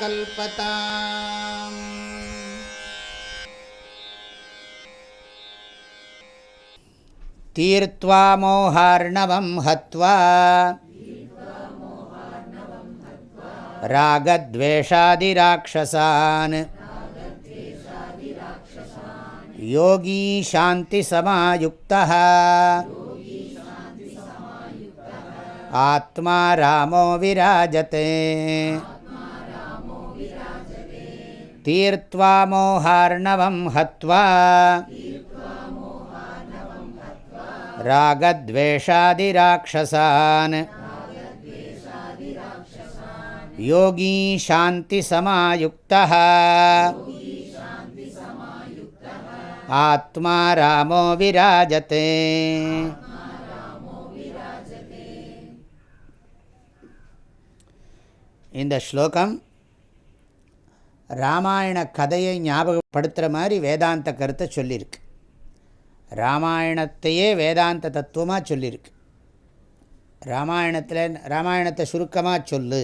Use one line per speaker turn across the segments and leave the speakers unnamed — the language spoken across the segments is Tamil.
कल्पताम्। तीर्त्वा मोहार्णवं हत्वा रागद्वेषादिराक्षसान्। योगी शान्तिसमायुक्तः तीर्त्वा मोहार्णवं हत्वा। रागद्वेषादिराक्षसान्। योगी शान्तिसमायुक्तः। आत्मा रामो विराजते இந்த ஸ்லோகம் ராமாயண கதையை ஞாபகப்படுத்துகிற மாதிரி வேதாந்த கருத்தை சொல்லியிருக்கு ராமாயணத்தையே வேதாந்த தத்துவமாக சொல்லியிருக்கு ராமாயணத்தில் ராமாயணத்தை சுருக்கமாக சொல்லு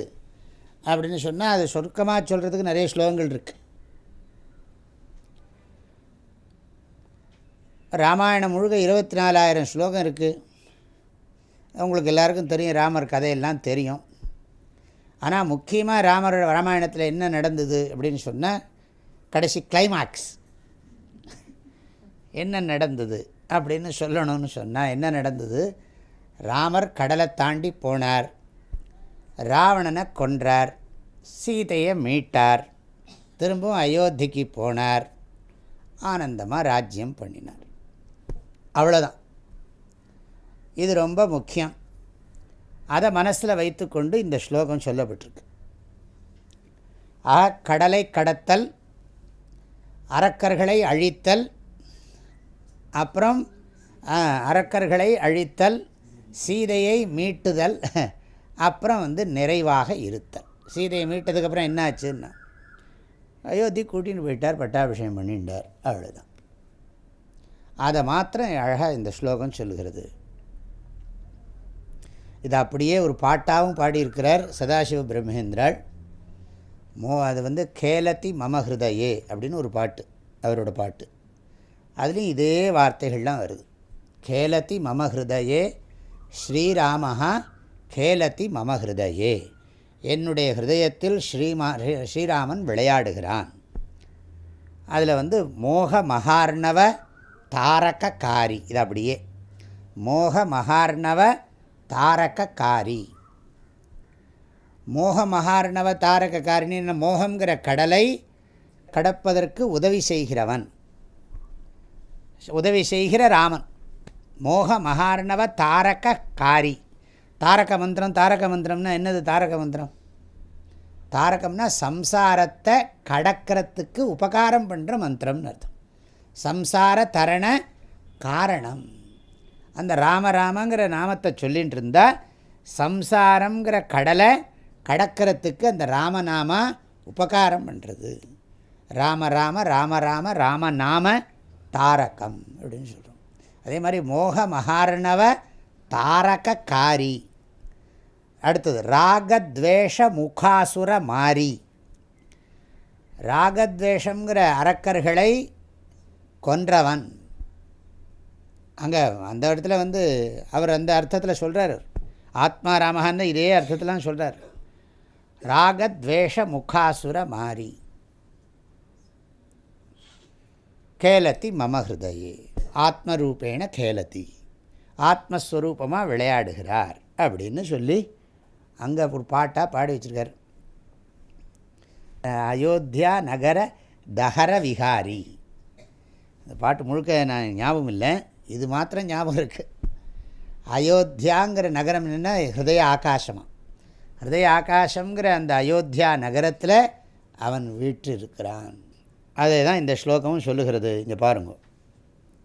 அப்படின்னு சொன்னால் அது சுருக்கமாக சொல்கிறதுக்கு நிறைய ஸ்லோகங்கள் இருக்குது ராமாயணம் முழுக்க இருபத்தி நாலாயிரம் ஸ்லோகம் இருக்குது உங்களுக்கு எல்லாருக்கும் தெரியும் ராமர் கதையெல்லாம் தெரியும். ஆனால் முக்கியமாக ராமர் ராமாயணத்தில் என்ன நடந்தது அப்படின்னு சொன்னால் கடைசி கிளைமாக்ஸ் என்ன நடந்தது அப்படின்னு சொல்லணும்னு சொன்னால் என்ன நடந்தது? ராமர் கடலை தாண்டி போனார். ராவணனை கொன்றார். சீதையை மீட்டார். திரும்பவும் அயோத்திக்கு போனார். ஆனந்தமாக ராஜ்யம் பண்ணினார். அவ்வளோதான் இது ரொம்ப முக்கியம். அதை மனசில் வைத்துக்கொண்டு இந்த ஸ்லோகம் சொல்லப்பட்டிருக்கு. ஆக கடலை கடத்தல் அரக்கர்களை அழித்தல் அப்புறம் அரக்கர்களை அழித்தல் சீதையை மீட்டுதல் அப்புறம் வந்து நிறைவாக இருத்தல். சீதையை மீட்டதுக்கப்புறம் என்ன ஆச்சுன்னா அயோத்தி கூட்டின்னு போயிட்டார் பட்டாபிஷேகம் பண்ணிட்டார் அவ்வளோதான் அதை மாத்திரம் அழகாக இந்த ஸ்லோகம் சொல்லுகிறது. இது அப்படியே ஒரு பாட்டாகவும் பாடியிருக்கிறார் சதாசிவ பிரம்மேந்திராள். மோ அது வந்து கேலத்தி மம ஹிருதயே அப்படின்னு ஒரு பாட்டு அவரோட பாட்டு. அதுலேயும் இதே வார்த்தைகள்லாம் வருது. கேலத்தி மம ஹிருதயே ஸ்ரீராமஹா கேலத்தி மம ஹிருதயே. என்னுடைய ஹிருதயத்தில் ஸ்ரீமா ஸ்ரீராமன் விளையாடுகிறான். அதில் வந்து மோக மகார்ணவ தாரக காரி இது அப்படியே. மோக மகார்ணவ தாரகக்காரி. மோக மகார்ணவ தாரகக்காரின்னு மோகங்கிற கடலை கடப்பதற்கு உதவி செய்கிறவன். உதவி செய்கிற ராமன். மோக மகார்ணவ தாரக காரி தாரக மந்திரம் தாரக மந்திரம்னா என்னது தாரக மந்திரம் தாரகம்னா சம்சாரத்தை கடக்கிறதுக்கு உபகாரம் பண்ணுற மந்திரம்னு அர்த்தம். சம்சார தரண காரணம். அந்த ராமராமங்கிற நாமத்தை சொல்லிகிட்டு இருந்தால் சம்சாரங்கிற கடலை கடக்கிறதுக்கு அந்த ராமநாம உபகாரம் பண்ணுறது ராம ராம ராம ராம ராம நாம தாரகம் அப்படின்னு சொல்கிறோம் அதே மாதிரி மோக மகாரணவ தாரக காரி அடுத்தது ராகத்வேஷ முகாசுர மாரி. ராகத்வேஷங்கிற அரக்கர்களை கொன்றவன். அங்கே அந்த இடத்துல வந்து அவர் அந்த அர்த்தத்தில் சொல்கிறார் ஆத்மா ராமஹான்னு இதே அர்த்தத்திலாம் சொல்கிறார் ராகத்வேஷ முகாசுர மாறி. கேலத்தி மம ஹிருதயே. ஆத்மரூபேண கேலத்தி. ஆத்மஸ்வரூபமாக விளையாடுகிறார் அப்படின்னு சொல்லி அங்கே ஒரு பாட்டாக பாடி வச்சுருக்கார். அயோத்தியா நகர தஹர விகாரி இந்த பாட்டு முழுக்க நான் ஞாபகம் இல்லை. இது மாத்திரம் ஞாபகம் இருக்குது அயோத்தியாங்கிற நகரம் என்னென்னா ஹிருதய ஆகாசமாக ஹிருதய ஆகாசங்கிற அந்த அயோத்தியா நகரத்தில் அவன் வீற்றிருக்கிறான். இருக்கிறான் அதை தான் இந்த ஸ்லோகமும் சொல்லுகிறது. இங்கே பாருங்க.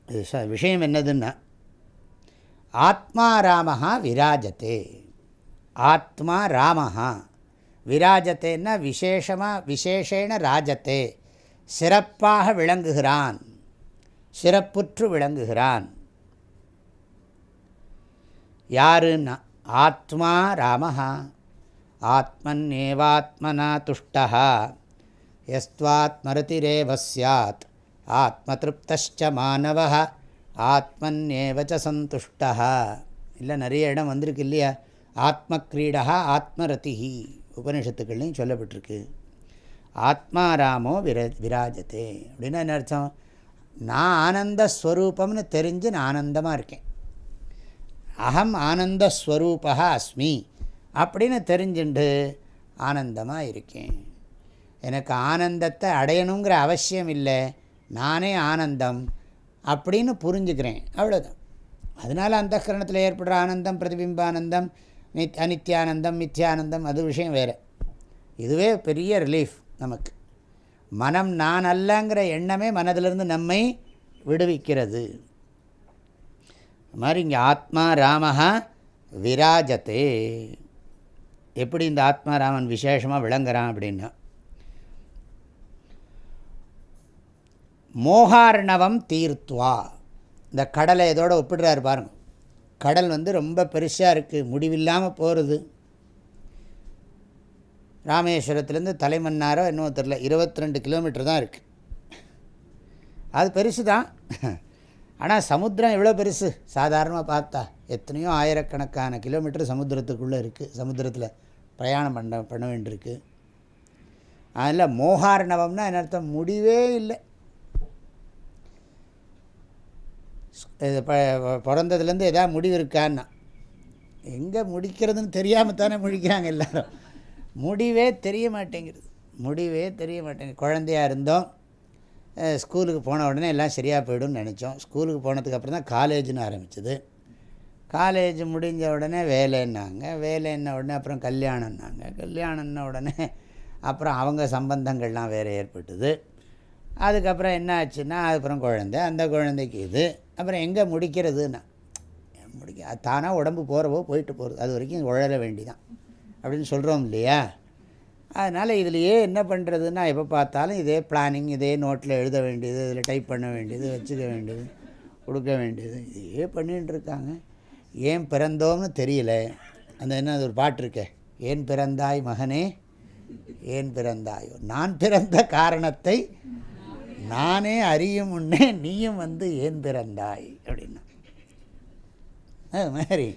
இது ச விஷயம் என்னதுன்னா ஆத்மா ராமஹா விராஜத்தே. ஆத்மா ராமஹா. விராஜத்தேன்னா விசேஷமாக விசேஷேன ராஜத்தே. சிறப்பாக விளங்குகிறான். சிறப்புற்று விளங்குகிறான். யாருன்னா ஆத்மா ராமஹா? ஆத்மன்னேவாத்மனா துஷ்டா எஸ்வாத்மரதிரேவ சாத் ஆத்மதிருப்தச்ச மாணவ ஆத்மன்னேவச்ச சந்துஷ்டா இல்லை நிறைய இடம் வந்திருக்கு இல்லையா? ஆத்மக்ரீடா ஆத்மரதிஹி. உபனிஷத்துக்கள்லையும் சொல்லப்பட்டிருக்கு. ஆத்மாராமோ விர விராஜத்தே. அப்படின்னா என்ன அர்த்தம்? நான் ஆனந்தஸ்வரூபம்னு தெரிஞ்சு நான் ஆனந்தமாக இருக்கேன். அகம் ஆனந்தஸ்வரூபா அஸ்மி அப்படின்னு தெரிஞ்சுண்டு ஆனந்தமாக இருக்கேன். எனக்கு ஆனந்தத்தை அடையணுங்கிற அவசியம் இல்லை. நானே ஆனந்தம் அப்படின்னு புரிஞ்சுக்கிறேன். அவ்வளோதான் அதனால் அந்த கரணத்தில் ஏற்படுற ஆனந்தம் பிரதிபிம்பானந்தம் நித் அனித்யானந்தம் மித்யானந்தம் அது விஷயம் வேறு. இதுவே பெரிய ரிலீஃப் நமக்கு. மனம் நான் அல்லங்கிற எண்ணமே மனதிலிருந்து நம்மை விடுவிக்கிறது. மாதிரி இங்கே ஆத்மா ராமஹா விராஜத்தே. எப்படி இந்த ஆத்மா ராமன் விசேஷமாக விளங்குறான் அப்படின்னா மோகார்ணவம் தீர்த்துவா இந்த கடலை இதோடு ஒப்பிடுறாரு பாருங்க. கடல் வந்து ரொம்ப பெருசாக இருக்குது முடிவில்லாமல் போகிறது ராமேஸ்வரத்துலேருந்து தலைமன்னாரோ இன்னும் தெரில இருபத்தி ரெண்டு கிலோமீட்டர் தான் இருக்குது அது பெருசு தான். ஆனால் சமுத்திரம் எவ்வளோ பெருசு? சாதாரணமாக பார்த்தா எத்தனையோ ஆயிரக்கணக்கான கிலோமீட்டர் சமுத்திரத்துக்குள்ளே இருக்குது சமுத்திரத்தில் பிரயாணம் பண்ண பண்ண வேண்டியிருக்கு. அதில் மோகார்ணவம்னா என்ன அர்த்தம்? முடிவே இல்லை. இது பிறந்ததுலேருந்து எதாவது முடிவு இருக்கான்னா எங்கே முடிக்கிறதுன்னு தெரியாமல் தானே முடிக்கிறாங்க எல்லோரும். முடிவே தெரிய மாட்டேங்கிறது முடிவே தெரிய மாட்டேங்குது குழந்தையாக இருந்தோம் ஸ்கூலுக்கு போன உடனே எல்லாம் சரியாக போய்டும்னு நினச்சோம். ஸ்கூலுக்கு போனதுக்கப்புறம் தான் காலேஜ்னு ஆரம்பிச்சது. காலேஜ் முடிஞ்ச உடனே வேலைன்னாங்க. வேலைன்ன உடனே அப்புறம் கல்யாணம்னாங்க. கல்யாணம்ன உடனே அப்புறம் அவங்க சம்பந்தங்கள்லாம் வேறு ஏற்பட்டது. அதுக்கப்புறம் என்ன ஆச்சுன்னா அதுக்கப்புறம் குழந்தை. அந்த குழந்தைக்கு இது. அப்புறம் எங்கே முடிக்கிறதுன்னா முடிக்க தானாக உடம்பு போகிறவோ போயிட்டு போகிறது அது வரைக்கும் உழல வேண்டிதான். அப்படின்னு சொல்கிறோம் இல்லையா? அதனால் இதுலையே என்ன பண்ணுறதுன்னா எப்போ பார்த்தாலும் இதே பிளானிங் இதே நோட்டில் எழுத வேண்டியது இதில் டைப் பண்ண வேண்டியது வச்சுக்க வேண்டியது கொடுக்க வேண்டியது இதே பண்ணிகிட்டு இருக்காங்க. ஏன் பிறந்தோம்னு தெரியல. அந்த என்ன அது ஒரு பாட்டு இருக்கே. ஏன் பிறந்தாய் மகனே? ஏன் பிறந்தாயோ. நான் பிறந்த காரணத்தை நானே அறியும் முன்னே நீயும் வந்து ஏன் பிறந்தாய் அப்படின்னா. அது மாதிரி.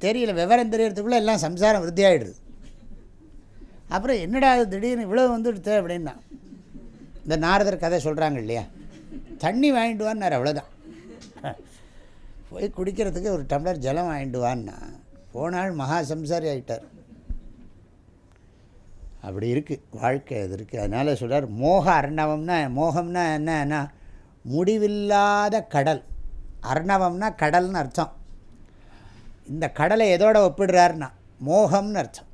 தெரியல விவரம் தெரியறதுக்குள்ளே எல்லாம் சம்சாரம் விருத்தியாகிடுது அப்புறம் என்னடா அது திடீர்னு இவ்வளோ வந்துடுது அப்படின்னா இந்த நாரதர் கதை சொல்கிறாங்க இல்லையா? தண்ணி வாங்கிட்டு வான்னார் அவ்வளோதான் போய் குடிக்கிறதுக்கு ஒரு டம்ளர் ஜலம் வாங்கிட்டு வான்னா போனால் மகா சம்சாரி ஆகிட்டார் அப்படி இருக்குது வாழ்க்கை அது இருக்குது அதனால் சொல்கிறார் மோக அர்ணவம்னா மோகம்னா என்னன்னா முடிவில்லாத கடல். அர்ணவம்னா கடல்னு அர்த்தம். இந்த கடலை எதோட ஒப்பிடுறாருன்னா மோகம்னு அர்த்தம்.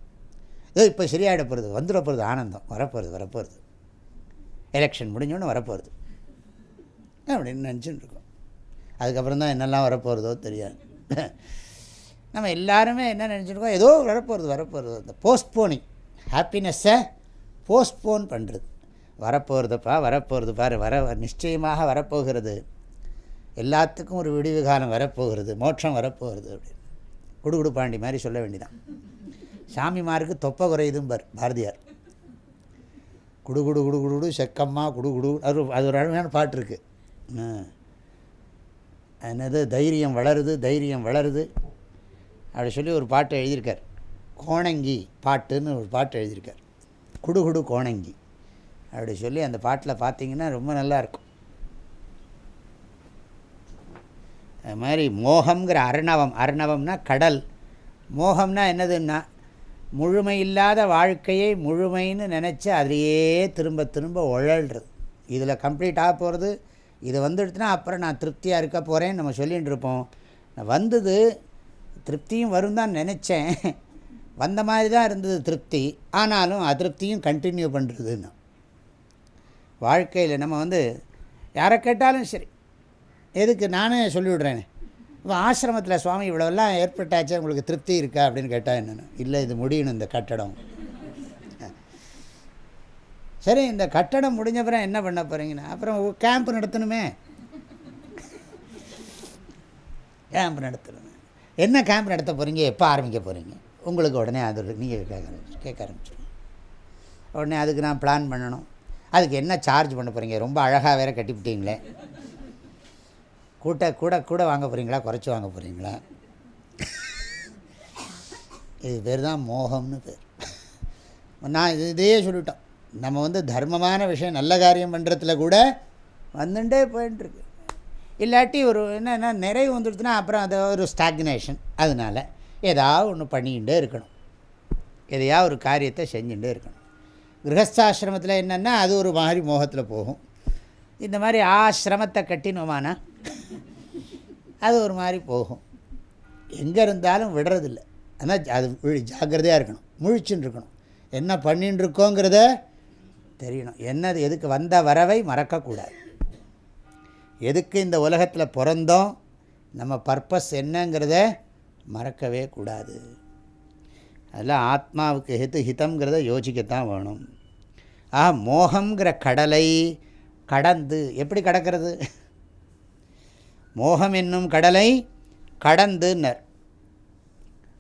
ஏதோ இப்போ சரியாயிட போகிறது வந்துட போகிறது ஆனந்தம் வரப்போகிறது வரப்போகிறது எலெக்ஷன் முடிஞ்சோன்னு வரப்போகிறது அப்படின்னு நினச்சின்னு இருக்கோம் அதுக்கப்புறம் தான் என்னெல்லாம் வரப்போகிறதோ தெரியாது. நம்ம எல்லாருமே என்ன நினச்சிருக்கோம் ஏதோ வரப்போகிறது வரப்போகிறது அந்த போஸ்ட்போனிங் ஹாப்பினஸ்ஸை போஸ்ட்போன் பண்ணுறது வரப்போகிறதுப்பா வரப்போகிறது பாரு வர நிச்சயமாக வரப்போகிறது. எல்லாத்துக்கும் ஒரு விடிவு காலம் வரப்போகிறது மோட்சம் வரப்போகிறது அப்படின்னு. குடுகுடு பாண்டி மாதிரி சொல்ல வேண்டிதான். சாமிமாருக்கு தொப்பை குறையுதும்பார் பாரதியார். குடுகுடு குடுகுடு செக்கம்மா குடுகுடு அது அது ஒரு அழகான பாட்டு இருக்குது என்னது தைரியம் வளருது தைரியம் வளருது. அப்படி சொல்லி ஒரு பாட்டு எழுதியிருக்கார். கோணங்கி பாட்டுன்னு ஒரு பாட்டு எழுதியிருக்கார். குடுகுடு கோணங்கி. அப்படி சொல்லி அந்த பாட்டில் பார்த்தீங்கன்னா ரொம்ப நல்லாயிருக்கும் அது மாதிரி மோகங்கிற அர்ணவம் அர்ணவம்னா கடல். மோகம்னா என்னதுன்னா முழுமை இல்லாத வாழ்க்கையை முழுமைன்னு நினச்சி அதையே திரும்ப திரும்ப உழல்றது. இதில் கம்ப்ளீட் ஆக போகிறது இது வந்துடுச்சுன்னா அப்புறம் நான் திருப்தியாக இருக்க போகிறேன்னு நம்ம சொல்லிகிட்டு இருப்போம். வந்தது திருப்தியும் வரும் தான் நினச்சேன். வந்த மாதிரி தான் இருந்தது திருப்தி. ஆனாலும் அதிருப்தியும் கண்டினியூ பண்ணுறதுன்னு வாழ்க்கையில் நம்ம வந்து யாரை கேட்டாலும் சரி எதுக்கு? நானே சொல்லிவிடுறேனே. இப்போ ஆசிரமத்தில் சுவாமி இவ்வளோலாம் ஏற்பட்டாச்சு உங்களுக்கு திருப்தி இருக்கா? அப்படின்னு கேட்டால் என்னென்னு இல்லை இது முடியணும் இந்த கட்டடம். சரி இந்த கட்டடம் முடிஞ்ச அப்புறம் என்ன பண்ண போகிறீங்கன்னா அப்புறம் கேம்ப் நடத்தணுமே. கேம்ப் நடத்தணுமே. என்ன கேம்ப் நடத்த போகிறீங்க எப்போ ஆரம்பிக்க போகிறீங்க உங்களுக்கு உடனே அது நீங்கள் கேட்க ஆரம்பிச்சு கேட்க ஆரம்பிச்சிடும் உடனே அதுக்கு நான் பிளான் பண்ணணும். அதுக்கு என்ன சார்ஜ் பண்ண போகிறீங்க ரொம்ப அழகாக வேறு கட்டிவிட்டீங்களே. கூட்ட கூட கூட வாங்க போகிறீங்களா குறைச்சி வாங்க போகிறீங்களா இது பேர் தான் மோகம்னு பேர். நான் இதையே சொல்லிட்டோம். நம்ம வந்து தர்மமான விஷயம் நல்ல காரியம் பண்ணுறதுல கூட வந்துட்டே போயின்ட்டுருக்கு இல்லாட்டி ஒரு என்னென்னா நிறைவு வந்துடுதுன்னா அப்புறம் அது ஒரு ஸ்டாக்னேஷன் அதனால் ஏதாவது ஒன்று பண்ணிக்கிட்டே இருக்கணும். எதையாவது ஒரு காரியத்தை செஞ்சுட்டே இருக்கணும். கிரகஸ்தாசிரமத்தில் என்னென்னா அது ஒரு மாதிரி மோகத்தில் போகும். இந்த மாதிரி ஆசிரமத்தை கட்டினோமானா அது ஒரு மாதிரி போகும். எங்கே இருந்தாலும் விடுறதில்ல. ஆனால் அது விழி- ஜாக்கிரதையாக இருக்கணும். முழிச்சுன்னு இருக்கணும். என்ன பண்ணின்னு இருக்கோங்கிறத தெரியணும். என்னது எதுக்கு வந்த வரவை மறக்கக்கூடாது. எதுக்கு இந்த உலகத்தில் பிறந்தோம்? நம்ம பர்பஸ் என்னங்கிறத மறக்கவே கூடாது. அதெல்லாம் ஆத்மாவுக்கு ஹித்து ஹிதங்கிறத யோசிக்கத்தான் வேணும். ஆ மோகங்கிற கடலை கடந்து எப்படி கடக்கிறது? மோகம் என்னும் கடலை கடந்துன்னர்.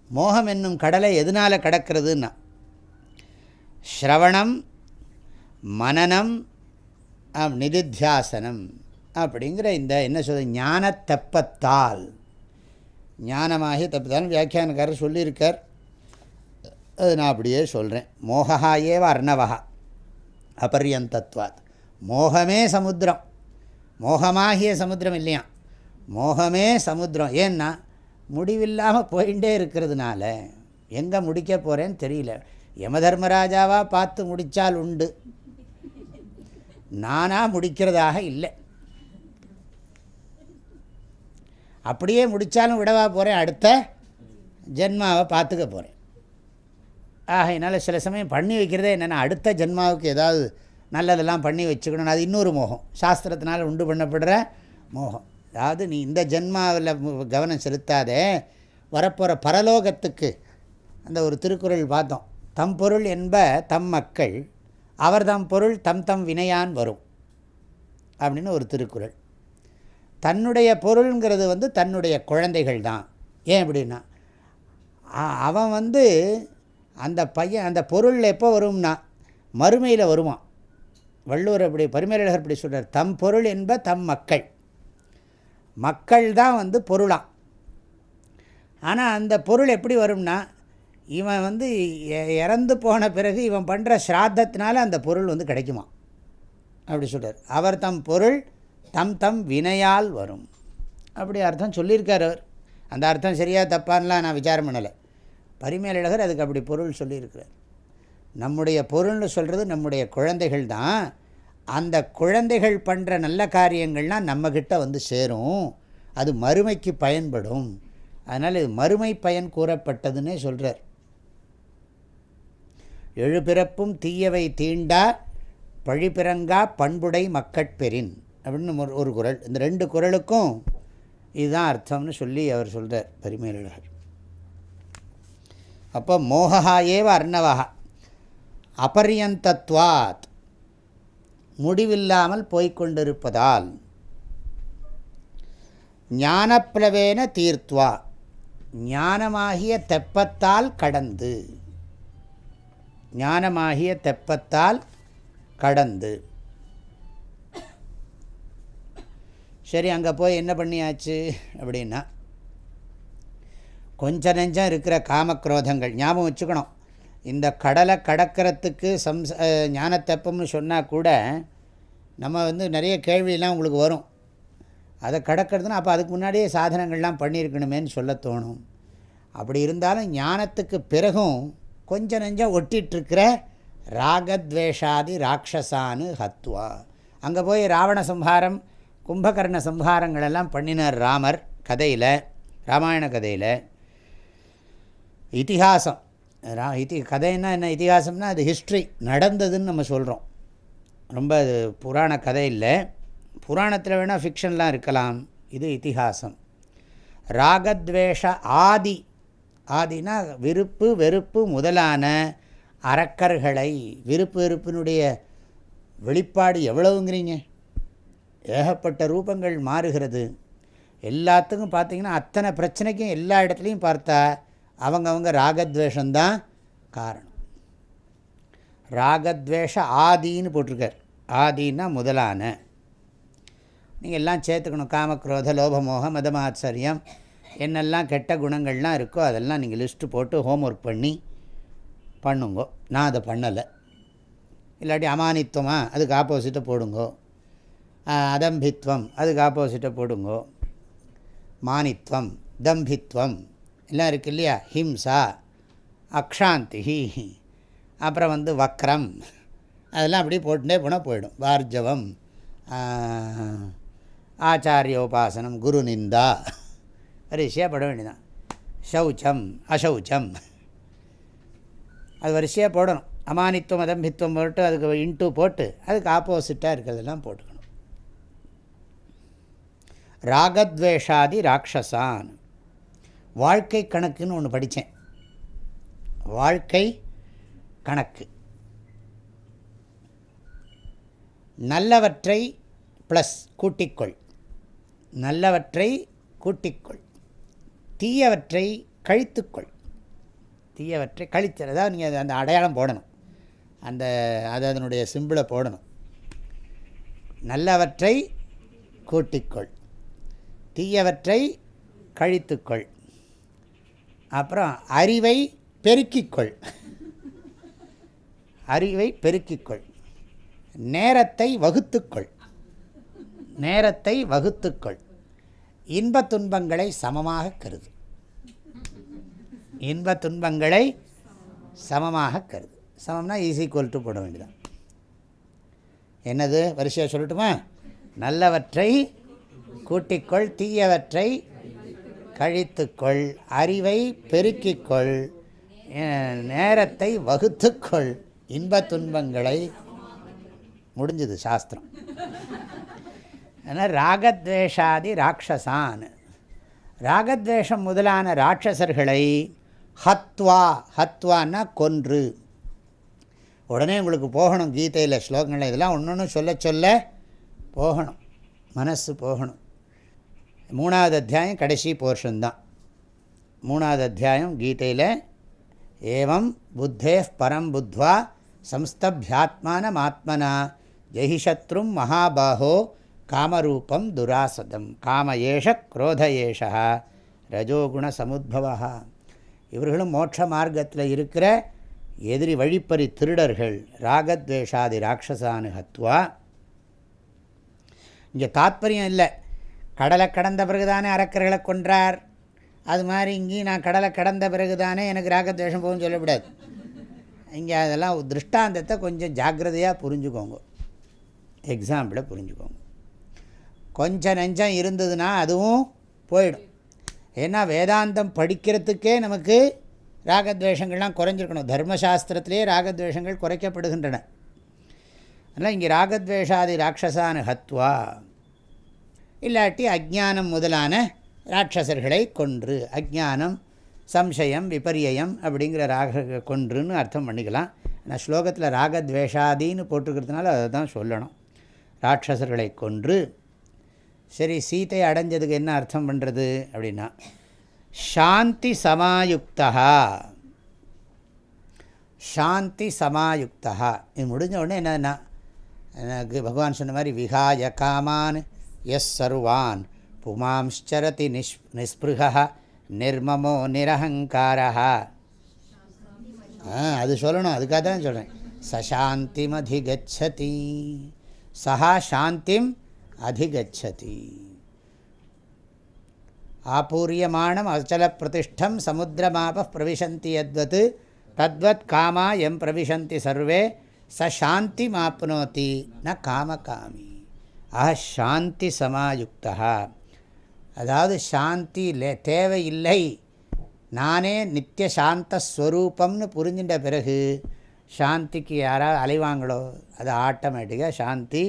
மோகம் என்னும் கடலை எதனால் கடக்கிறதுன்னா ஸ்ரவணம் மனநம் நிதித்தியாசனம் அப்படிங்கிற இந்த என்ன சொல்றது ஞான தெப்பத்தால் ஞானமாகி தப்பத்தால் வியாக்கியானக்காரர் சொல்லியிருக்கார். அது நான் அப்படியே சொல்கிறேன் மோகா ஏவ அர்ணவகா அபரியந்தத்வாத். மோகமே சமுத்திரம். மோகமாகிய சமுத்திரம் இல்லையா மோகமே சமுத்திரம். ஏன்னா முடிவில்லாமல் போயிட்டே இருக்கிறதுனால எங்கே முடிக்க போகிறேன்னு தெரியல. யமதர்மராஜாவாக பார்த்து முடித்தால் உண்டு. நானாக முடிக்கிறதாக இல்லை. அப்படியே முடித்தாலும் விடவா போகிறேன் அடுத்த ஜென்மாவை பார்த்துக்க போகிறேன் ஆகையினால சில சமயம் பண்ணி வைக்கிறதே என்னென்னா அடுத்த ஜென்மாவுக்கு ஏதாவது நல்லதெல்லாம் பண்ணி வச்சுக்கணும் அது இன்னொரு மோகம். சாஸ்திரத்தினால் உண்டு பண்ணப்படுற மோகம். அதாவது நீ இந்த ஜென்மாவில் கவனம் செலுத்தாதே வரப்போகிற பரலோகத்துக்கு. அந்த ஒரு திருக்குறள் பார்த்தோம். தம் பொருள் என்ப தம் மக்கள் அவர் தம் பொருள் தம் தம் வினையான் வரும் அப்படின்னு ஒரு திருக்குறள். தன்னுடைய பொருளுங்கிறது வந்து தன்னுடைய குழந்தைகள் தான். ஏன் அப்படின்னா அவன் வந்து அந்த பையன் அந்த பொருள் எப்போ வரும்னா மறுமையில் வருவான். வள்ளுவர் அப்படி பரிமேலழகர் இப்படி சொல்கிறார் தம் பொருள் என்ப தம் மக்கள். மக்கள் தான் வந்து பொருளாம். ஆனால் அந்த பொருள் எப்படி வரும்னா இவன் வந்து எ- இறந்து போன பிறகு இவன் பண்ணுற ஸ்ராத்தத்தினால அந்த பொருள் வந்து கிடைக்குமா அப்படி சொல்கிறார் அவர் தம் பொருள் தம் தம் வினையால் வரும். அப்படி அர்த்தம் சொல்லியிருக்கார் அவர். அந்த அர்த்தம் சரியாக தப்பான்லாம் நான் விசாரம் பண்ணலை. பரிமேலழகர் அதுக்கு அப்படி பொருள் சொல்லியிருக்கிறார். நம்முடைய பொருள்னு சொல்கிறது நம்முடைய குழந்தைகள் தான். அந்த குழந்தைகள் பண்ணுற நல்ல காரியங்கள்லாம் நம்மக்கிட்ட வந்து சேரும். அது மறுமைக்கு பயன்படும். அதனால் இது மறுமை பயன் கூறப்பட்டதுன்னே சொல்கிறார் எழுபிறப்பும் தீயவை தீண்டா பழிபிறங்கா பண்புடை மக்கட்பெறின் அப்படின்னு ஒரு- ஒரு குறள் இந்த ரெண்டு குறளுக்கும் இதுதான் அர்த்தம்னு சொல்லி அவர் சொல்கிறார் பரிமேலழகர். அப்போ மோகா ஏவ அர்ணவா அபரியந்தத்வாத் முடிவில்லாமல் போய்க்கொண்டிருப்பதால் ஞானப்பிளவேன தீர்த்வா. ஞானமாகிய தெப்பத்தால் கடந்து. ஞானமாகிய தெப்பத்தால் கடந்து. சரி அங்கே போய் என்ன பண்ணியாச்சு அப்படின்னா கொஞ்ச நெஞ்சம் இருக்கிற காமக்ரோதங்கள் ஞாபகம் வச்சுக்கணும். இந்த கடலை கடக்கிறதுக்கு சம்ச ஞானத்தப்பம்னு ஞானத்தெப்பம்னு சொன்னால் கூட நம்ம வந்து நிறைய கேள்வியெல்லாம் உங்களுக்கு வரும். அதை கடக்கிறதுனா அப்போ அதுக்கு முன்னாடியே சாதனங்கள்லாம் பண்ணியிருக்கணுமேன்னு சொல்ல தோணும். அப்படி இருந்தாலும் ஞானத்துக்கு பிறகும் கொஞ்சம் நெஞ்சம் ஒட்டிகிட்ருக்கிற ராகத்வேஷாதி ராட்சசானு ஹத்வா. அங்கே போய் ராவண சம்ஹாரம் கும்பகர்ண சம்ஹாரங்களெல்லாம் பண்ணினார் ராமர் கதையில் ராமாயண கதையில். இதிகாசம். ரா இத்தி கதைன்னா என்ன இதிகாசம்னா அது ஹிஸ்ட்ரி நடந்ததுன்னு நம்ம சொல்கிறோம் ரொம்ப அது புராண கதை இல்லை. புராணத்தில் வேணால் ஃபிக்ஷன்லாம் இருக்கலாம். இது இதிகாசம் ராகத்வேஷ ஆதி. ஆதினா விருப்பு வெறுப்பு முதலான அரக்கர்களை விருப்பு வெறுப்பினுடைய வெளிப்பாடு எவ்வளவுங்கிறீங்க? ஏகப்பட்ட ரூபங்கள் மாறுகிறது. எல்லாத்துக்கும் பார்த்தீங்கன்னா அத்தனை பிரச்சனைக்கும் எல்லா இடத்துலையும் பார்த்தா அவங்கவுங்க ராகத்வேஷந்தான் காரணம். ராகத்வேஷ ஆதின்னு போட்டிருக்கார். ஆதின்னா முதலான. நீங்கள் எல்லாம் சேர்த்துக்கணும். காமக்ரோத லோபமோக மதமாச்சரியம் என்னெல்லாம் கெட்ட குணங்கள்லாம் இருக்கோ அதெல்லாம் நீங்கள் லிஸ்ட்டு போட்டு ஹோம் ஒர்க் பண்ணி பண்ணுங்கோ. நான் அதை பண்ணலை. இல்லாட்டி அமானித்துவமா அதுக்கு ஆப்போசிட்டை போடுங்கோ. அதம்பித்வம் அதுக்கு ஆப்போசிட்டை போடுங்கோ. மானித்வம் தம்பித்வம் எல்லாம் இருக்குது இல்லையா ஹிம்சா அக்ஷாந்தி அப்புறம் வந்து வக்ரம். அதெல்லாம் அப்படியே போட்டுட்டே போனால் போயிடும். வார்ஜவம் ஆச்சாரியோபாசனம் குரு நிந்தா வரிசையாக போட வேண்டியதான் சௌச்சம் அசௌச்சம் அது வரிசையாக போடணும். அமானித்துவம் அதம்பித்துவம் போட்டு அதுக்கு இன்ட்டு போட்டு அதுக்கு ஆப்போசிட்டாக இருக்கிறதெல்லாம் போட்டுக்கணும். ராகத்வேஷாதி ராட்சசான். வாழ்க்கை கணக்குன்னு ஒன்று படித்தேன் வாழ்க்கை கணக்கு. நல்லவற்றை ப்ளஸ் கூட்டிக்கொள். நல்லவற்றை கூட்டிக்கொள். தீயவற்றை கழித்துக்கொள். தீயவற்றை கழித்தல் அதாவது நீங்கள் அந்த அடையாளம் போடணும். அந்த அது அதனுடைய சிம்பிளை போடணும். நல்லவற்றை கூட்டிக்கொள். தீயவற்றை கழித்துக்கொள். அப்புறம் அறிவை பெருக்கிக்கொள். அறிவை பெருக்கிக்கொள். நேரத்தை வகுத்துக்கொள். நேரத்தை வகுத்துக்கொள். இன்ப துன்பங்களை சமமாக கருது. இன்ப துன்பங்களை சமமாக கருது. சமம்னா ஈஸி டு போட வேண்டியதான் என்னது? வரிசையாக சொல்லட்டுமா? நல்லவற்றை கூட்டிக்கொள் தீயவற்றை கழித்துக்கொள் அறிவை பெருக்கிக்கொள் நேரத்தை வகுத்துக்கொள். இன்ப துன்பங்களை முடிஞ்சது சாஸ்திரம். ஆனால் ராகத்வேஷாதி ராட்சசான். ராகத்வேஷம் முதலான ராட்சசர்களை ஹத்வா ஹத்வான்னா கொன்று. உடனே உங்களுக்கு போகணும் கீதையில் ஸ்லோகங்கள் இதெல்லாம் ஒன்று ஒன்று சொல்ல சொல்ல போகணும். மனசு போகணும். மூணாவது அத்தியாயம் கடைசி போர்ஷன் தான். மூணாவது அத்தியாயம் கீதையில் ஏவம் புத்தே பரம் புத்வா சம்ஸ்தபியாத்மான ஆத்மனா ஜெயிஷத்ரும் மகாபாகோ காமரூபம் துராசதம் காம ஏஷ குரோத ஏஷா ரஜோகுண சமுத்பவா. இவர்களும் மோட்ச மார்க்கத்தில் இருக்கிற எதிரி வழிப்பறி திருடர்கள் ராகத்வேஷாதி ராட்சசானு ஹத்வா. இங்கே தாத்பரியம் இல்லை. கடலை கடந்த பிறகுதானே அறக்கர்களை கொன்றார். அது மாதிரி இங்கேயும் நான் கடலை கடந்த பிறகு தானே எனக்கு ராகத்வேஷம் போகும்னு சொல்லக்கூடாது. இங்கே அதெல்லாம் திருஷ்டாந்தத்தை கொஞ்சம் ஜாக்கிரதையாக புரிஞ்சுக்கோங்க. எக்ஸாம்பிளை புரிஞ்சுக்கோங்க. கொஞ்சம் நெஞ்சம் இருந்ததுன்னா அதுவும் போயிடும். ஏன்னா வேதாந்தம் படிக்கிறதுக்கே நமக்கு ராகத்வேஷங்கள்லாம் குறைஞ்சிருக்கணும். தர்மசாஸ்திரத்திலே ராகத்வேஷங்கள் குறைக்கப்படுகின்றன. அதனால் இங்கே ராகத்வேஷாதி ராட்சசான ஹத்வா. இல்லாட்டி அஜானம் முதலான ராட்சசர்களை கொன்று அஜானம் சம்சயம் விபரியம் அப்படிங்கிற ராக கொன்றுன்னு அர்த்தம் பண்ணிக்கலாம். ஆனால் ஸ்லோகத்தில் ராகத்வேஷாதின்னு போட்டிருக்கிறதுனால அதை தான் சொல்லணும். ராட்சசர்களை கொன்று சரி சீத்தை அடைஞ்சதுக்கு என்ன அர்த்தம் பண்ணுறது அப்படின்னா சாந்தி சமாயுக்தா சாந்தி சமாயுக்தா இது முடிஞ்ச உடனே என்னன்னா எனக்கு பகவான் சொன்ன மாதிரி விகாய காமான் எஸ் சர்வான் புமாம்ச்சரதி நிஷ் நிஸ்பிருகா நிர்மமோ நிரஹங்காரா அது சொல்லணும். அதுக்காக தான் சொல்கிறேன் சசாந்திமதிகச்சதி. சஹா சாந்திம் அதிகச்சதி. ஆபூரியமானம் அச்சல பிரதிஷ்டம் சமுத்திரமாப பிரவிசந்தி எத்வத் தத்வத் காமா எம் பிரவிசந்தி சர்வே. ச சாந்தி மாப்னோத்தி ந காமகாமி. ஆக சாந்தி சமாயுக்தா. அதாவது சாந்தி இல்லை தேவையில்லை. நானே நித்திய சாந்தஸ்வரூபம்னு புரிஞ்சின்ற பிறகு சாந்திக்கு யாராவது அலைவாங்களோ அது ஆட்டோமேட்டிக்காக சாந்தி.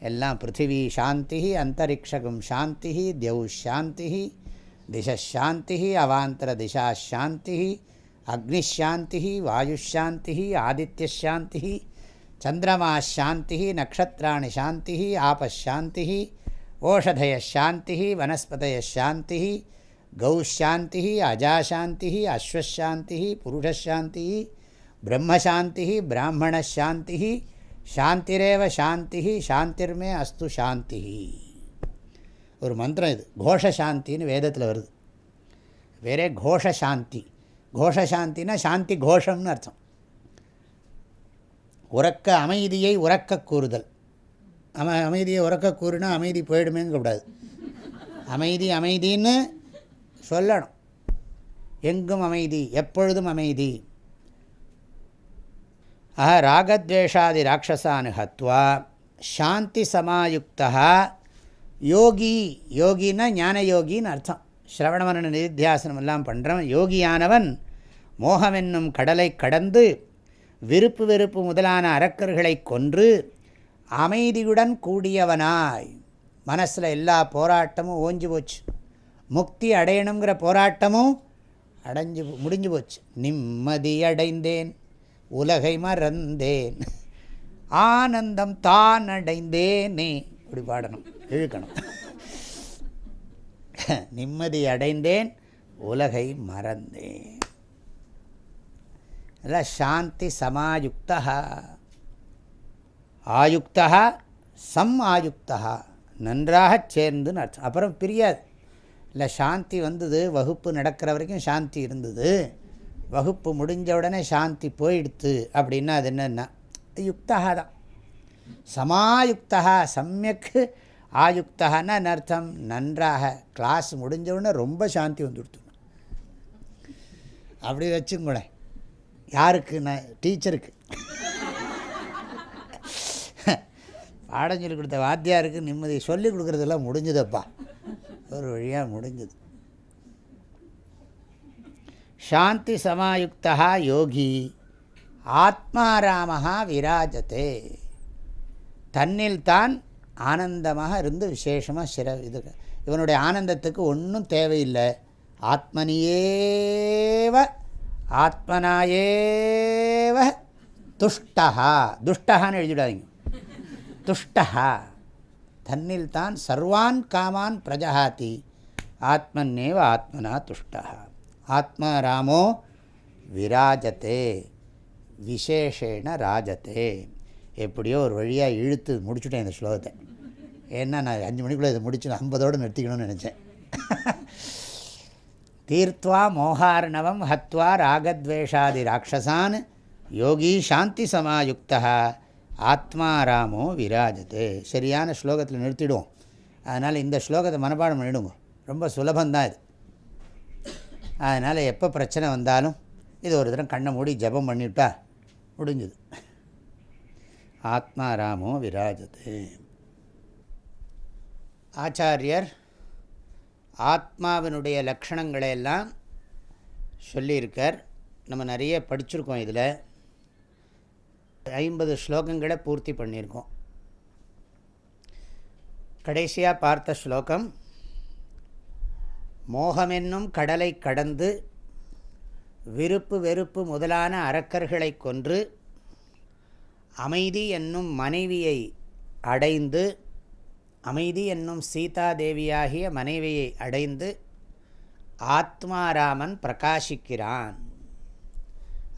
எல்லாம் பிருத்திவி சாந்தி அந்தரிக்ஷகம் சாந்தி தியௌ சாந்தி திசாந்தி அவாந்தர திசா சாந்தி அக்னிஷாந்தி வாயுஷாந்தி ஆதித்யசாந்தி சந்திரமாஷாந்தி நக்ஷத்திராணி சாந்தி ஆபஷாந்தி ஓஷதயசாந்தி வனஸ்பதயசாந்தி கௌஷாந்தி அஜாசாந்தி அஸ்வசாந்தி புருஷாந்தி பிரம்மசாந்தி பிராமணசாந்தி சாந்திரேவ சாந்தி சாந்திர்மே அஸ்து சாந்தி ஒரு மந்திரம் இது கோஷசாந்தின்னு வேதத்தில் வருது வேறே கோஷசாந்தி கோஷசாந்தின்னா சாந்தி கோஷம்னு அர்த்தம் உறக்க அமைதியை உறக்க கூறுதல். அம அமைதியை உறக்க கூறுனா அமைதி போயிடுமேங்க கூடாது அமைதி அமைதின்னு சொல்லணும். எங்கும் அமைதி எப்பொழுதும் அமைதி. ஆஹ ராகத்வேஷாதி ராட்சசானு ஹத்வா சாந்தி சமாயுக்தா யோகி. யோகின்னா ஞான யோகின்னு அர்த்தம் ஸ்ரவணமன நிதித்தியாசனம் எல்லாம் பண்ணுறவன் யோகியானவன். மோகம் என்னும் கடலை கடந்து விருப்பு வெறுப்பு முதலான அரக்கர்களை கொன்று அமைதியுடன் கூடியவனாய். மனசில் எல்லா போராட்டமும் ஓஞ்சி போச்சு. முக்தி அடையணுங்கிற போராட்டமும் அடைஞ்சு முடிஞ்சு போச்சு. நிம்மதி அடைந்தேன் உலகை மறந்தேன் ஆனந்தம் தான் அடைந்தேனே. இப்படி பாடணும் இழுக்கணும். நிம்மதி அடைந்தேன் உலகை மறந்தேன். அதில் சாந்தி சமாயுக்தா ஆயுக்தா சம் ஆயுக்தா நன்றாக சேர்ந்துன்னு அர்த்தம் அப்புறம் பிரியாது இல்லை சாந்தி வந்தது வகுப்பு நடக்கிற வரைக்கும் சாந்தி இருந்தது வகுப்பு முடிஞ்ச உடனே சாந்தி போயிடுத்து அப்படின்னா அது என்னென்னா யுக்தா தான் சமாயுக்தா சமயக் ஆயுக்தான்னா அர்த்தம் நன்றாக கிளாஸ் முடிஞ்ச உடனே ரொம்ப சாந்தி வந்துடுத்து அப்படி வச்சுங்களேன் யாருக்கு? நான் டீச்சருக்கு. பாடம் சொல்லி கொடுத்த வாத்தியாருக்கு நிம்மதி. சொல்லி கொடுக்குறதெல்லாம் முடிஞ்சுதப்பா. ஒரு வழியாக முடிஞ்சது. சாந்தி சமாயுக்தா யோகி. ஆத்மாராமஹா விராஜத்தே தன்னில் தான் ஆனந்தமாக இருந்து விசேஷமாக சிற இது இவனுடைய ஆனந்தத்துக்கு ஒன்றும் தேவையில்லை. ஆத்மனியேவ ஆத்மனாயேவ துஷ்டா துஷ்டஹான்னு எழுதிவிடாதீங்க துஷ்டா தன்னில் தான் சர்வான் காமான் பிரஜகாத்தி ஆத்மன்னேவ ஆத்மனா துஷ்டா ஆத்மா ராமோ விராஜத்தே விசேஷேன ராஜத்தே எப்படியோ ஒரு வழியாக இழுத்து முடிச்சுட்டேன் இந்த ஸ்லோகத்தை ஏன்னா நான் அஞ்சு மணிக்குள்ளே இதை முடிச்சு ஐம்பதோடு நிறுத்திக்கணும்னு நினச்சேன் தீர்த்வா மோகார்ணவம் ஹத்வா ராகத்வேஷாதி ராட்சசான் யோகி சாந்தி சமாயுக்தா ஆத்மா ராமோ விராஜது சரியான ஸ்லோகத்தில் நிறுத்திடுவோம். அதனால் இந்த ஸ்லோகத்தை மனப்பாடம் பண்ணிவிடுங்க ரொம்ப சுலபந்தான் இது. அதனால் எப்போ பிரச்சனை வந்தாலும் இது ஒரு தரம் கண்ணை மூடி ஜபம் பண்ணிவிட்டா முடிஞ்சுது. ஆத்மா ராமோ விராஜது. ஆச்சாரியர் ஆத்மாவினுடைய லக்ஷணங்களை எல்லாம் சொல்லியிருக்கார். நம்ம நிறைய படிச்சிருக்கோம் இதில். ஐம்பது ஸ்லோகங்களை பூர்த்தி பண்ணியிருக்கோம். கடைசியாக பார்த்த ஸ்லோகம் மோகமென்னும் கடலை கடந்து விருப்பு வெறுப்பு முதலான அரக்கர்களை கொன்று அமைதி என்னும் மனைவியை அடைந்து அமைதி என்னும் சீதாதேவியாகிய மனைவியை அடைந்து ஆத்மாராமன் பிரகாசிக்கிறான்.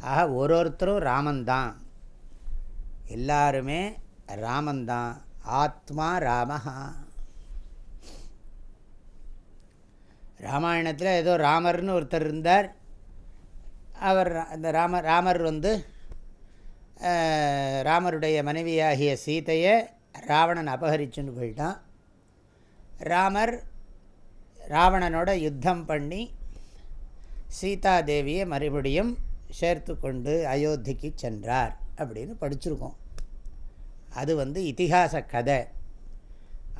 ஆக ஒரு ஒருத்தரும் ராமன்தான். எல்லாருமே ராமன்தான். ஆத்மா ராமஹா. ராமாயணத்தில் ஏதோ ராமர்னு ஒருத்தர் இருந்தார். அவர் அந்த ராம ராமர் வந்து ராமருடைய மனைவியாகிய சீதையை ராவணன் அபகரிச்சுன்னு போயிட்டான். ராமர் ராவணனோட யுத்தம் பண்ணி சீதாதேவியை மறுபடியும் சேர்த்து கொண்டு அயோத்திக்கு சென்றார் அப்படின்னு படிச்சிருக்கோம். அது வந்து இத்திகாச கதை.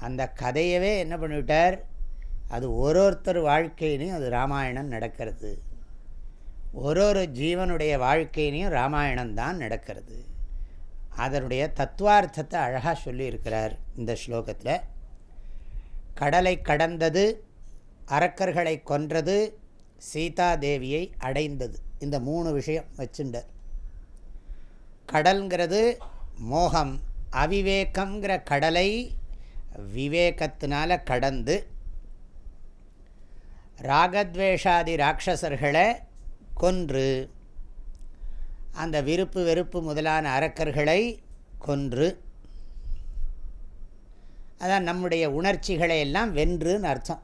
அந்த கதையவே என்ன பண்ணிவிட்டார்? அது ஒரு ஒருத்தர் வாழ்க்கையிலையும் அது ராமாயணம் நடக்கிறது. ஒரு ஒரு ஜீவனுடைய வாழ்க்கையிலையும் ராமாயணம் தான் நடக்கிறது. அதனுடைய தத்துவார்த்தத்தை அழகாக சொல்லியிருக்கிறார் இந்த ஸ்லோகத்தில். கடலை கடந்தது அரக்கர்களை கொன்றது சீதாதேவியை அடைந்தது. இந்த மூணு விஷயம் வச்சுட்டார் கடல்ங்கிறது மோகம் அவிவேகங்கிற கடலை விவேகத்தினால் கடந்து ராகத்வேஷாதி ராட்சசர்களை கொன்று அந்த விருப்பு வெறுப்பு முதலான அரக்கர்களை கொன்று அதான் நம்முடைய உணர்ச்சிகளை எல்லாம் வென்றுன்னு அர்த்தம்.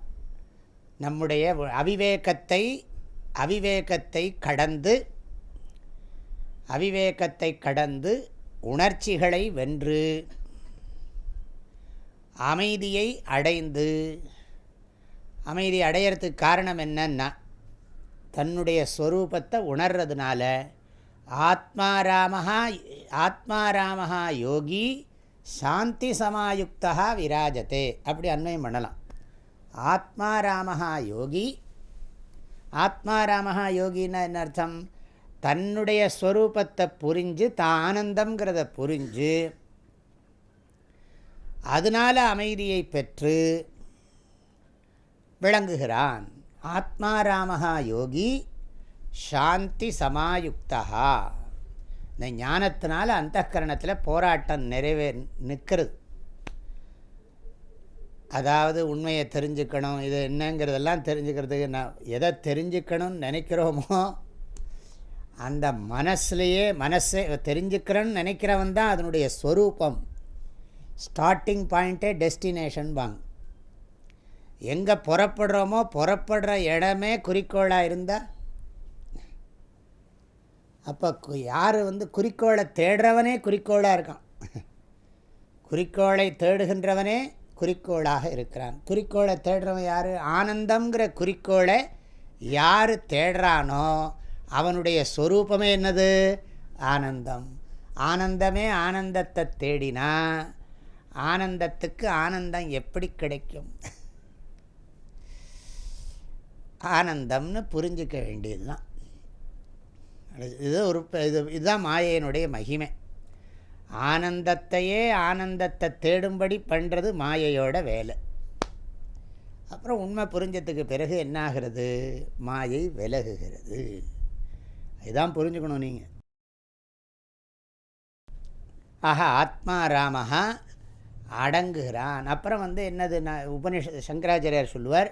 நம்முடைய அவிவேகத்தை அவிவேகத்தை கடந்து அவிவேகத்தை கடந்து உணர்ச்சிகளை வென்று அமைதியை அடைந்து அமைதி அடையிறதுக்கு காரணம் என்னன்னா தன்னுடைய ஸ்வரூபத்தை உணர்றதுனால ஆத்மாராமஹா ஆத்மாராமஹா யோகி சாந்தி சமாயுக்தா விராஜத்தே அப்படி அன்வயம் பண்ணலாம். ஆத்மாராமஹா யோகி ஆத்மாராமஹா யோகின்னா என்ன அர்த்தம்? தன்னுடைய ஸ்வரூபத்தை புரிஞ்சு தான் ஆனந்தங்கிறத புரிஞ்சு அதனால் அமைதியை பெற்று விளங்குகிறான். ஆத்மாராமஹா யோகி சாந்தி சமாயுக்தா இந்த ஞானத்தினால அந்த கரணத்தில் போராட்டம் நிறைவே நிற்கிறது. அதாவது உண்மையை தெரிஞ்சுக்கணும் இது என்னங்கிறதெல்லாம் தெரிஞ்சுக்கிறதுக்கு நான் எதை தெரிஞ்சுக்கணும்னு நினைக்கிறோமோ அந்த மனசுலையே மனசை தெரிஞ்சுக்கிறேன்னு நினைக்கிறவன் தான் அதனுடைய ஸ்வரூபம். ஸ்டார்டிங் பாயிண்ட்டே டெஸ்டினேஷன் வாங்க எங்கே புறப்படுறோமோ புறப்படுற இடமே குறிக்கோளாக இருந்தால் அப்போ யார் வந்து குறிக்கோளை தேடுறவனே குறிக்கோளாக இருக்கான். குறிக்கோளை தேடுகின்றவனே குறிக்கோளாக இருக்கிறான். குறிக்கோளை தேடுறவன் யார்? ஆனந்தங்கிற குறிக்கோளை யார் தேடுறானோ அவனுடைய ஸ்வரூபமே என்னது? ஆனந்தம். ஆனந்தமே ஆனந்தத்தை தேடினா ஆனந்தத்துக்கு ஆனந்தம் எப்படி கிடைக்கும்? ஆனந்தம்னு புரிஞ்சிக்க வேண்டியது தான் இது ஒரு இது இதுதான் மாயையினுடைய மகிமை. ஆனந்தத்தையே ஆனந்தத்தை தேடும்படி பண்ணுறது மாயையோட வேலை. அப்புறம் உண்மை புரிஞ்சதுக்கு பிறகு என்னாகிறது? மாயை விலகுகிறது. இதுதான் புரிஞ்சுக்கணும் நீங்கள் ஆஹா ஆத்மா ராமஹா அடங்குகிறான். அப்புறம் வந்து என்னது? நான் உபனிஷ சங்கராச்சாரியார் சொல்லுவார்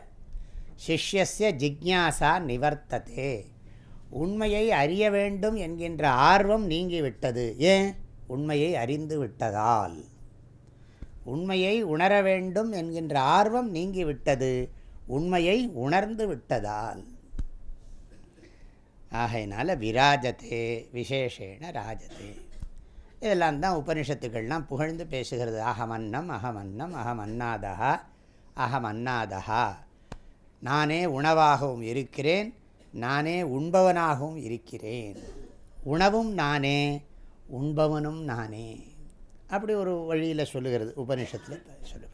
சிஷ்யசிய ஜிக்யாசா நிவர்த்ததே. உண்மையை அறிய வேண்டும் என்கின்ற ஆர்வம் நீங்கிவிட்டது. ஏன்? உண்மையை அறிந்து விட்டதால். உண்மையை உணர வேண்டும் என்கின்ற ஆர்வம் நீங்கிவிட்டது. உண்மையை உணர்ந்து விட்டதால். ஆகையினால் விராஜத்தே விசேஷேன ராஜதே. இதெல்லாம் தான் உபனிஷத்துக்கள்லாம் புகழ்ந்து பேசுகிறது. அகமன்னம் அகமன்னம் அகமன்னாதா அகமன்னாதா நானே உணவாகவும் இருக்கிறேன். நானே உண்பவனாகவும் இருக்கிறேன். உணவும் நானே உண்பவனும் நானே. அப்படி ஒரு வழியில் சொல்லுகிறது உபனிஷத்தில் சொல்லப்படும்